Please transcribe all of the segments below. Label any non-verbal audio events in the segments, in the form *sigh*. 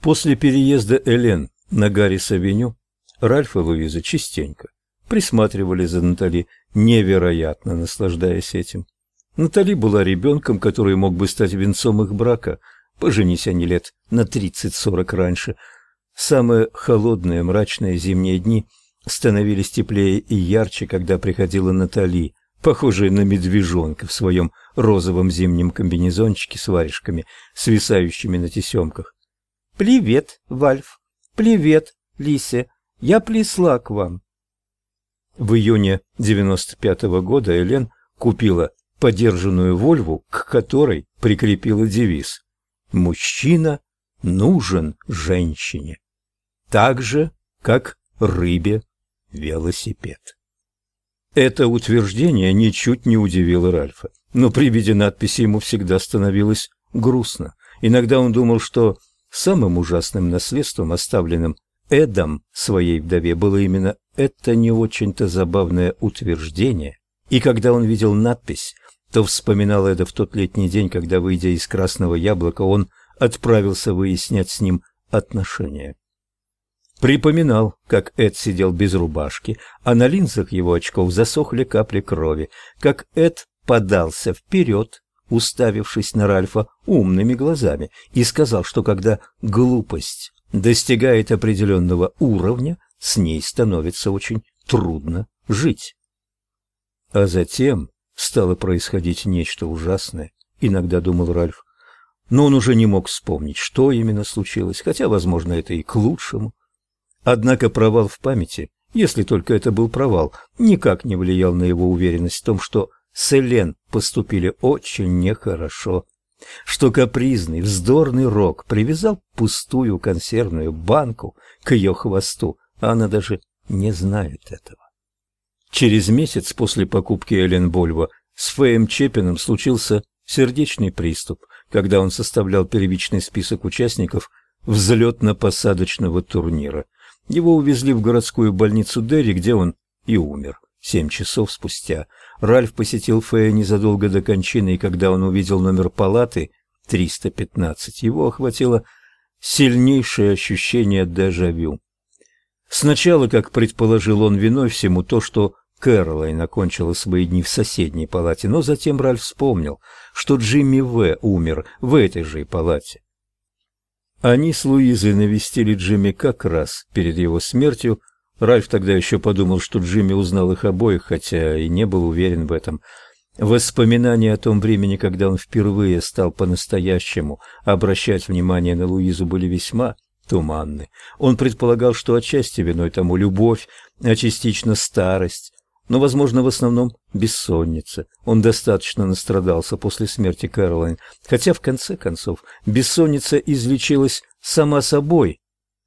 После переезда Элен на Гаррис-авеню Ральф и Луиза частенько присматривали за Натали, невероятно наслаждаясь этим. Натали была ребенком, который мог бы стать венцом их брака, поженись они лет на тридцать-сорок раньше. Самые холодные, мрачные зимние дни становились теплее и ярче, когда приходила Натали, похожая на медвежонка в своем розовом зимнем комбинезончике с варежками, свисающими на тесемках. «Привет, Вальф! Привет, Лисе! Я присла к вам!» В июне 95 -го года Элен купила подержанную Вольву, к которой прикрепила девиз «Мужчина нужен женщине», так же, как рыбе велосипед. Это утверждение ничуть не удивило Ральфа, но при виде надписи ему всегда становилось грустно. Иногда он думал, что самым ужасным наследством, оставленным Эдом своей вдове, было именно это не очень-то забавное утверждение. И когда он видел надпись, то вспоминал Эда в тот летний день, когда, выйдя из Красного Яблока, он отправился выяснять с ним отношения. Припоминал, как Эд сидел без рубашки, а на линзах его очков засохли капли крови, как Эд подался вперед, уставившись на Ральфа умными глазами, и сказал, что когда глупость достигает определенного уровня, с ней становится очень трудно жить. А затем стало происходить нечто ужасное, иногда думал Ральф. Но он уже не мог вспомнить, что именно случилось, хотя, возможно, это и к лучшему. Однако провал в памяти, если только это был провал, никак не влиял на его уверенность в том, что с Элен поступили очень нехорошо, что капризный, вздорный Рок привязал пустую консервную банку к ее хвосту, а она даже не знает этого. Через месяц после покупки Элен Вольво с Феем Чепиным случился сердечный приступ, когда он составлял первичный список участников взлетно-посадочного турнира – его увезли в городскую больницу Дерри, где он и умер. Семь часов спустя Ральф посетил Фея незадолго до кончины, и когда он увидел номер палаты 315, его охватило сильнейшее ощущение дежавю. Сначала, как предположил он, виной всему то, что Кэролайн окончила свои дни в соседней палате, но затем Ральф вспомнил, что Джимми В. умер в этой же палате. Они с Луизой навестили Джимми как раз перед его смертью. Ральф тогда еще подумал, что Джимми узнал их обоих, хотя и не был уверен в этом. Воспоминания о том времени, когда он впервые стал по-настоящему обращать внимание на Луизу, были весьма туманны. Он предполагал, что отчасти виной тому любовь, а частично старость, но, возможно, в основном бессонница. Он достаточно настрадался после смерти Кэролайн, хотя в конце концов бессонница излечилась сама собой,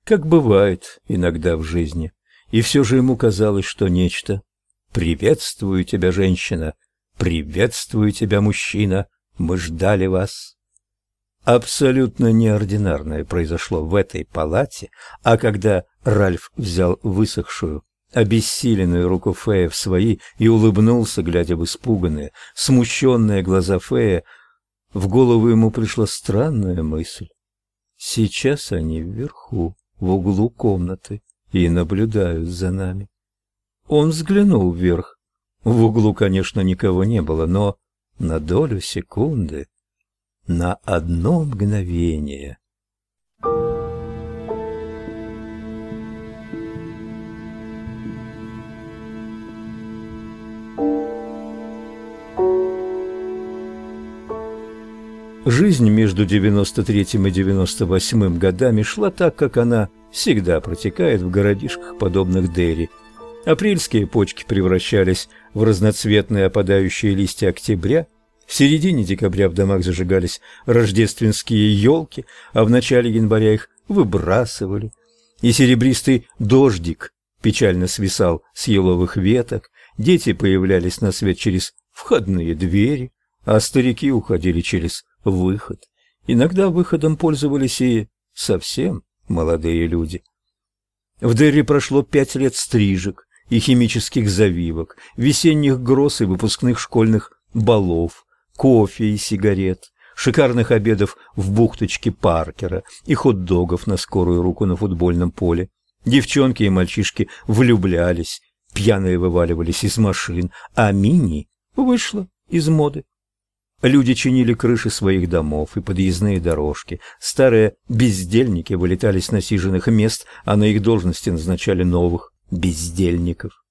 как бывает иногда в жизни. И все же ему казалось, что нечто «Приветствую тебя, женщина! Приветствую тебя, мужчина! Мы ждали вас!» Абсолютно неординарное произошло в этой палате, а когда Ральф взял высохшую обессиленную руку Фея в свои и улыбнулся, глядя в испуганные, смущенные глаза Фея. В голову ему пришла странная мысль. Сейчас они вверху, в углу комнаты, и наблюдают за нами. Он взглянул вверх. В углу, конечно, никого не было, но на долю секунды, на одно мгновение Жизнь между 93 и 98 годами шла так, как она всегда протекает в городишках, подобных Дерри. Апрельские почки превращались в разноцветные опадающие листья октября, в середине декабря в домах зажигались рождественские елки, а в начале января их выбрасывали. И серебристый дождик печально свисал с еловых веток, дети появлялись на свет через входные двери, а старики уходили через выход. Иногда выходом пользовались и совсем молодые люди. В Дерри прошло пять лет стрижек и химических завивок, весенних гроз и выпускных школьных балов, кофе и сигарет, шикарных обедов в бухточке Паркера и хот-догов на скорую руку на футбольном поле. Девчонки и мальчишки влюблялись, пьяные вываливались из машин, а мини вышла из моды. Люди чинили крыши своих домов и подъездные дорожки. Старые бездельники вылетали с насиженных мест, а на их должности назначали новых бездельников.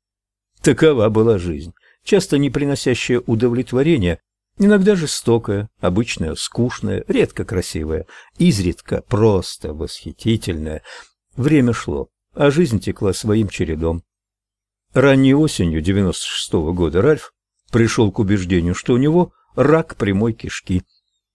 Такова была жизнь, часто не приносящая удовлетворения, иногда жестокая, обычная, скучная, редко красивая, изредка просто восхитительная. Время шло, а жизнь текла своим чередом. Ранней осенью 96 -го года Ральф пришел к убеждению, что у него рак прямой кишки.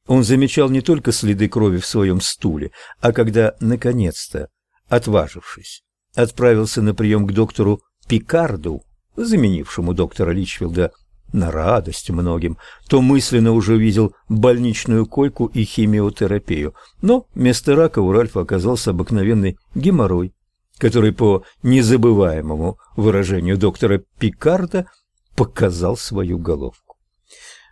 Он замечал не только следы крови в своем стуле, а когда, наконец-то, отважившись, отправился на прием к доктору Пикарду, заменившему доктора Личфилда на радость многим, то мысленно уже видел больничную койку и химиотерапию. Но вместо рака у Ральфа оказался обыкновенный геморрой, который по незабываемому выражению доктора Пикарда показал свою головку.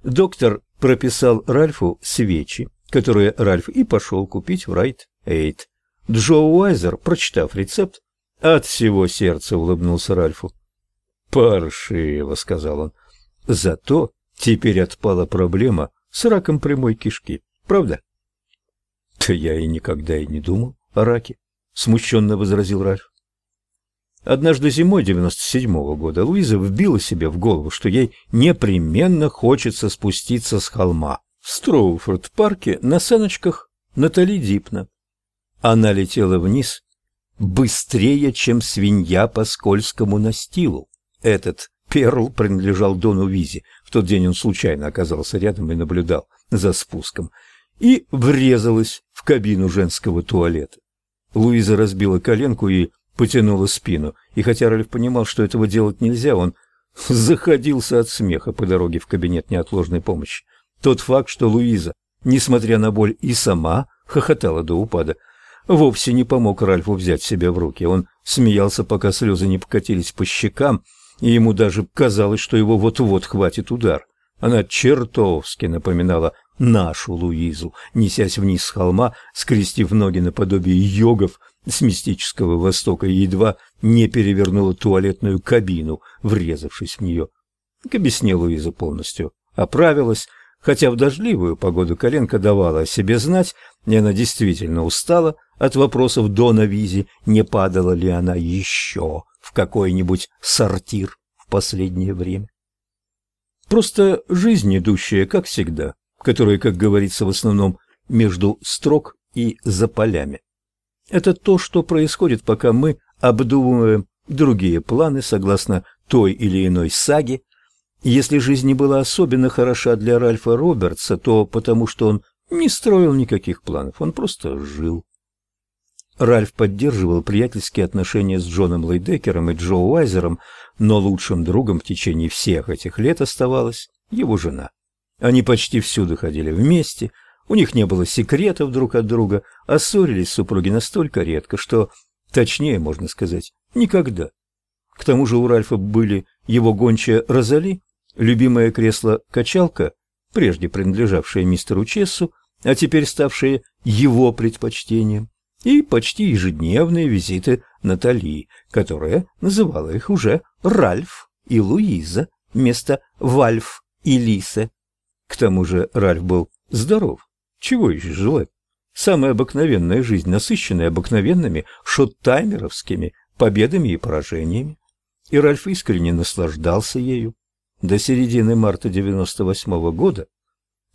Доктор прописал Ральфу свечи, которые Ральф и пошел купить в Райт-Эйд. Джо Уайзер, прочитав рецепт, от всего сердца улыбнулся Ральфу. «Паршиво», — сказал он. «Зато теперь отпала проблема с раком прямой кишки, правда?» «Да я и никогда и не думал о раке», — смущенно возразил Ральф. Однажды зимой 97-го года Луиза вбила себе в голову, что ей непременно хочется спуститься с холма в Строуфорд-парке на саночках Натали Дипна. Она летела вниз быстрее, чем свинья по скользкому настилу. Этот перл принадлежал Дону Визи. В тот день он случайно оказался рядом и наблюдал за спуском. И врезалась в кабину женского туалета. Луиза разбила коленку и потянула спину, и хотя Ральф понимал, что этого делать нельзя, он *laughs* заходился от смеха по дороге в кабинет неотложной помощи. Тот факт, что Луиза, несмотря на боль, и сама хохотала до упада, вовсе не помог Ральфу взять себя в руки. Он смеялся, пока слезы не покатились по щекам, и ему даже казалось, что его вот-вот хватит удар. Она чертовски напоминала нашу Луизу, несясь вниз с холма, скрестив ноги наподобие йогов с мистического востока и едва не перевернула туалетную кабину, врезавшись в нее. К объясне Луиза полностью оправилась, хотя в дождливую погоду коленка давала о себе знать, и она действительно устала от вопросов Дона Визи, не падала ли она еще в какой-нибудь сортир в последнее время. Просто жизнь идущая, как всегда, которая, как говорится, в основном между строк и за полями. Это то, что происходит, пока мы обдумываем другие планы согласно той или иной саге. Если жизнь не была особенно хороша для Ральфа Робертса, то потому что он не строил никаких планов, он просто жил. Ральф поддерживал приятельские отношения с Джоном Лейдекером и Джо Уайзером, но лучшим другом в течение всех этих лет оставалась его жена. Они почти всюду ходили вместе, у них не было секретов друг от друга, а ссорились супруги настолько редко, что, точнее, можно сказать, никогда. К тому же у Ральфа были его гончая Розали, любимое кресло-качалка, прежде принадлежавшее мистеру Чессу, а теперь ставшее его предпочтением, и почти ежедневные визиты Натали, которая называла их уже Ральф и Луиза вместо Вальф и Лисы. К тому же Ральф был здоров, чего еще желать? Самая обыкновенная жизнь, насыщенная обыкновенными шоттаймеровскими победами и поражениями. И Ральф искренне наслаждался ею. До середины марта 98 -го года,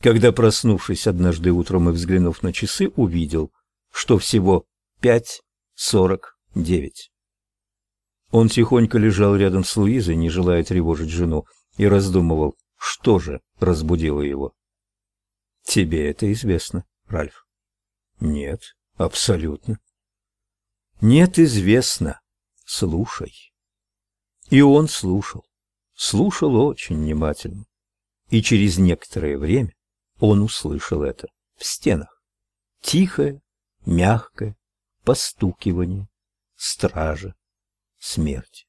когда, проснувшись однажды утром и взглянув на часы, увидел, что всего 5.49. Он тихонько лежал рядом с Луизой, не желая тревожить жену, и раздумывал, что же разбудило его. Тебе это известно, Ральф? Нет, абсолютно. Нет, известно. Слушай. И он слушал. Слушал очень внимательно. И через некоторое время он услышал это в стенах. Тихое, мягкое постукивание стража смерти.